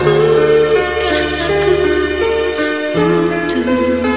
Mampukah aku untuk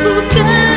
Bukan